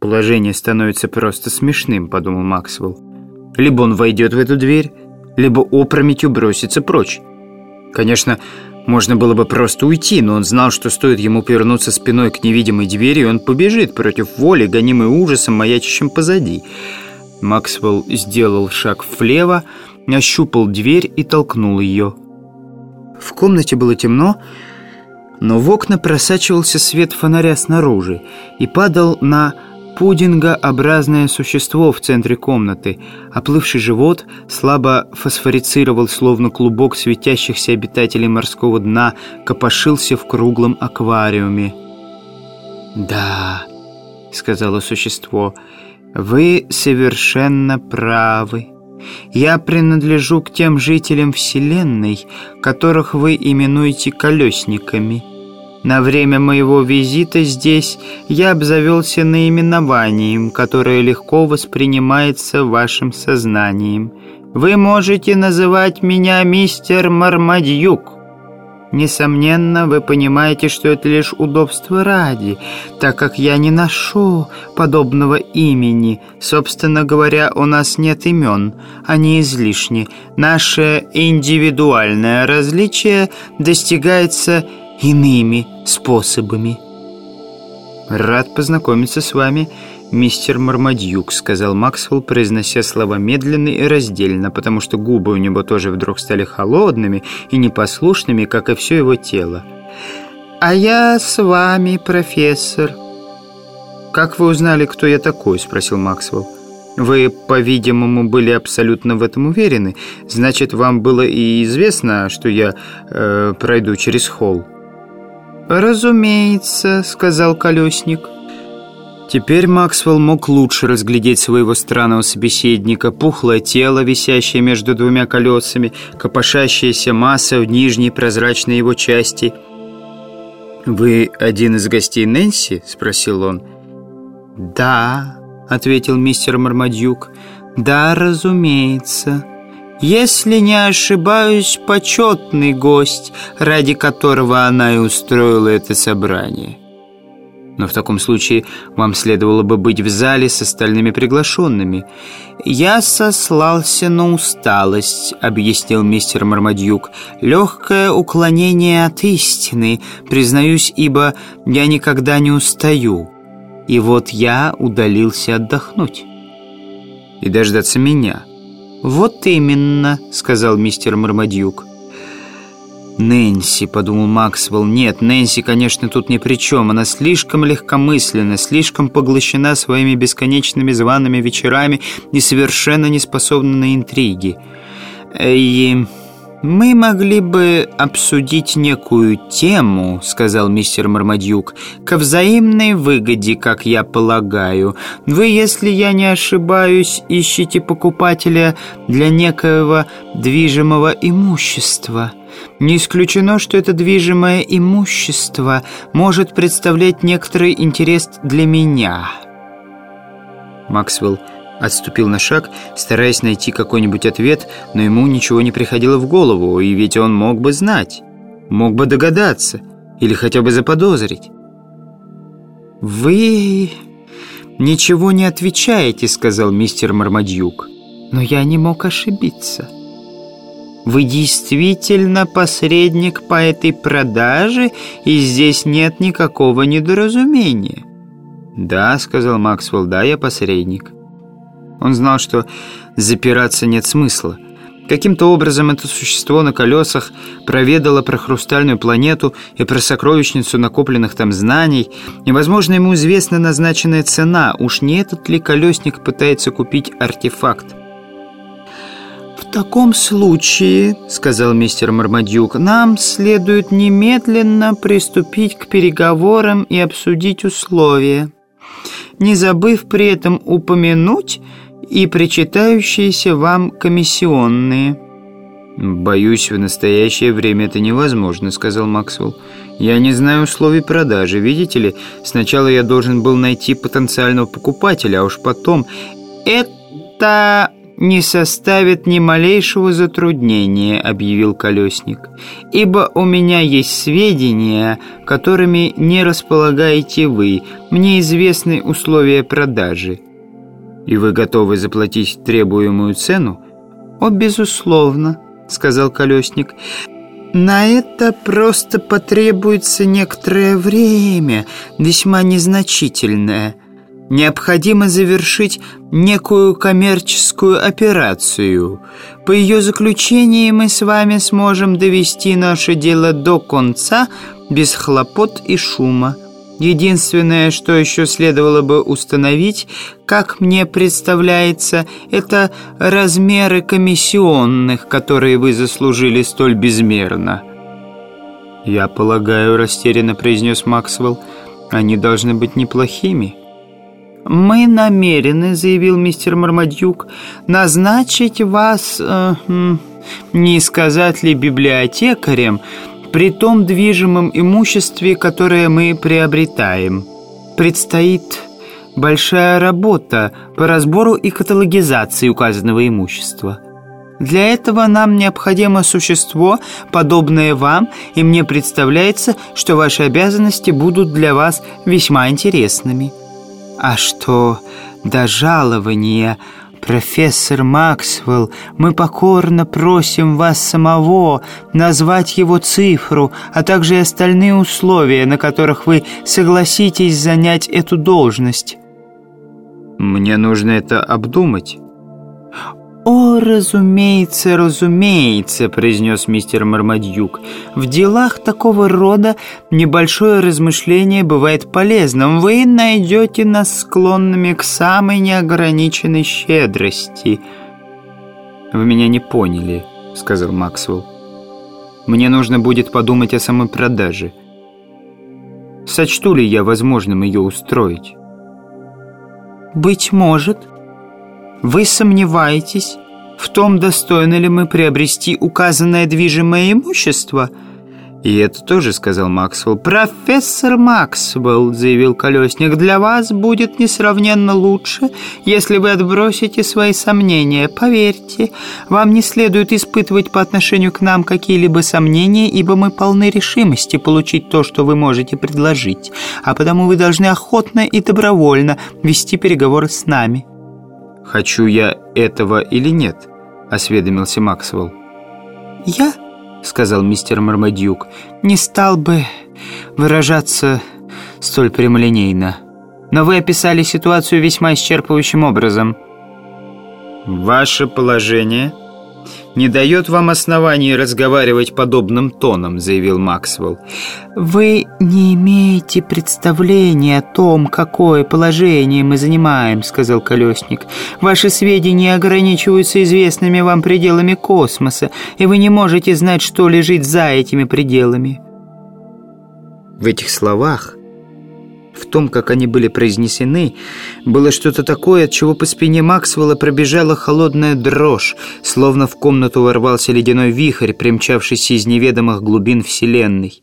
Положение становится просто смешным, подумал Максвелл. Либо он войдет в эту дверь, либо опрометью бросится прочь. Конечно, можно было бы просто уйти, но он знал, что стоит ему повернуться спиной к невидимой двери, и он побежит против воли, гонимый ужасом, маячащим позади. Максвелл сделал шаг влево, ощупал дверь и толкнул ее. В комнате было темно, но в окна просачивался свет фонаря снаружи и падал на пудингообразное существо в центре комнаты. Оплывший живот слабо фосфорицировал, словно клубок светящихся обитателей морского дна, копошился в круглом аквариуме. «Да», — сказала существо, — «вы совершенно правы». Я принадлежу к тем жителям Вселенной, которых вы именуете колесниками. На время моего визита здесь я обзавелся наименованием, которое легко воспринимается вашим сознанием. Вы можете называть меня мистер Мармадьюк. Несомненно, вы понимаете, что это лишь удобство ради, так как я не ношу подобного имени. Собственно говоря, у нас нет имен, они излишни. Наше индивидуальное различие достигается иными способами. «Рад познакомиться с вами, мистер Мармадьюк», — сказал Максвелл, произнося слова медленно и раздельно, потому что губы у него тоже вдруг стали холодными и непослушными, как и все его тело. «А я с вами, профессор». «Как вы узнали, кто я такой?» — спросил Максвелл. «Вы, по-видимому, были абсолютно в этом уверены. Значит, вам было и известно, что я э, пройду через холл». «Разумеется», — сказал колесник. Теперь Максвелл мог лучше разглядеть своего странного собеседника, пухлое тело, висящее между двумя колесами, копошащаяся масса в нижней прозрачной его части. «Вы один из гостей Нэнси?» — спросил он. «Да», — ответил мистер Мармадюк. «Да, разумеется». Если не ошибаюсь, почетный гость, ради которого она и устроила это собрание. Но в таком случае вам следовало бы быть в зале с остальными приглашенными. «Я сослался на усталость», — объяснил мистер Мармадюк. «Легкое уклонение от истины, признаюсь, ибо я никогда не устаю. И вот я удалился отдохнуть». «И дождаться меня». «Вот именно», — сказал мистер Мармадюк. «Нэнси», — подумал Максвелл. «Нет, Нэнси, конечно, тут ни при чем. Она слишком легкомысленна, слишком поглощена своими бесконечными зваными вечерами и совершенно не способна на интриги. И мы могли бы обсудить некую тему», — сказал мистер Мармадюк, «ко взаимной выгоде, как я полагаю. Вы, если я не ошибаюсь, ищете покупателя для некоего движимого имущества». Не исключено, что это движимое имущество может представлять некоторый интерес для меня. Максвелл отступил на шаг, стараясь найти какой-нибудь ответ, но ему ничего не приходило в голову, и ведь он мог бы знать, мог бы догадаться или хотя бы заподозрить. «Вы ничего не отвечаете», — сказал мистер Мармадьюк, «но я не мог ошибиться». Вы действительно посредник по этой продаже, и здесь нет никакого недоразумения. «Да», — сказал Максвелл, — «да, я посредник». Он знал, что запираться нет смысла. Каким-то образом это существо на колесах проведало про хрустальную планету и про сокровищницу накопленных там знаний, и, возможно, ему известна назначенная цена. Уж не этот ли колесник пытается купить артефакт? «В таком случае, — сказал мистер Мармадюк, — нам следует немедленно приступить к переговорам и обсудить условия, не забыв при этом упомянуть и причитающиеся вам комиссионные». «Боюсь, в настоящее время это невозможно», — сказал Максвелл. «Я не знаю условий продажи. Видите ли, сначала я должен был найти потенциального покупателя, а уж потом...» «Это не составит ни малейшего затруднения», — объявил Колесник. «Ибо у меня есть сведения, которыми не располагаете вы. Мне известны условия продажи». «И вы готовы заплатить требуемую цену?» «О, безусловно», — сказал Колесник. «На это просто потребуется некоторое время, весьма незначительное» необходимо завершить некую коммерческую операцию. По ее заключении мы с вами сможем довести наше дело до конца без хлопот и шума. Единственное, что еще следовало бы установить, как мне представляется, это размеры комиссионных, которые вы заслужили столь безмерно. «Я полагаю», — растерянно произнес Максвелл, — «они должны быть неплохими». «Мы намерены», — заявил мистер Мармадюк, — «назначить вас, э, не сказать ли библиотекарем, при том движимом имуществе, которое мы приобретаем. Предстоит большая работа по разбору и каталогизации указанного имущества». Для этого нам необходимо существо, подобное вам, и мне представляется, что ваши обязанности будут для вас весьма интересными». А что до жалования, профессор Максвелл, мы покорно просим вас самого назвать его цифру, а также и остальные условия, на которых вы согласитесь занять эту должность. Мне нужно это обдумать. «О, разумеется, разумеется», — произнес мистер Мармадьюк. «В делах такого рода небольшое размышление бывает полезным. Вы найдете нас склонными к самой неограниченной щедрости». «Вы меня не поняли», — сказал Максвелл. «Мне нужно будет подумать о самой продаже. Сочту ли я возможным ее устроить?» «Быть может», вы сомневаетесь в том, достойны ли мы приобрести указанное движимое имущество?» «И это тоже», — сказал Максвелл. «Профессор Максвелл», — заявил Колесник, — «для вас будет несравненно лучше, если вы отбросите свои сомнения. Поверьте, вам не следует испытывать по отношению к нам какие-либо сомнения, ибо мы полны решимости получить то, что вы можете предложить, а потому вы должны охотно и добровольно вести переговоры с нами». «Хочу я этого или нет?» — осведомился Максвелл. «Я?» — сказал мистер Мармадюк. «Не стал бы выражаться столь прямолинейно. Но вы описали ситуацию весьма исчерпывающим образом». «Ваше положение не дает вам оснований разговаривать подобным тоном», заявил Максвелл. «Вы не имеете представления о том, какое положение мы занимаем», сказал Колесник. «Ваши сведения ограничиваются известными вам пределами космоса, и вы не можете знать, что лежит за этими пределами». В этих словах в том, как они были произнесены, было что-то такое, от чего по спине Максвелла пробежала холодная дрожь, словно в комнату ворвался ледяной вихрь, примчавшийся из неведомых глубин Вселенной.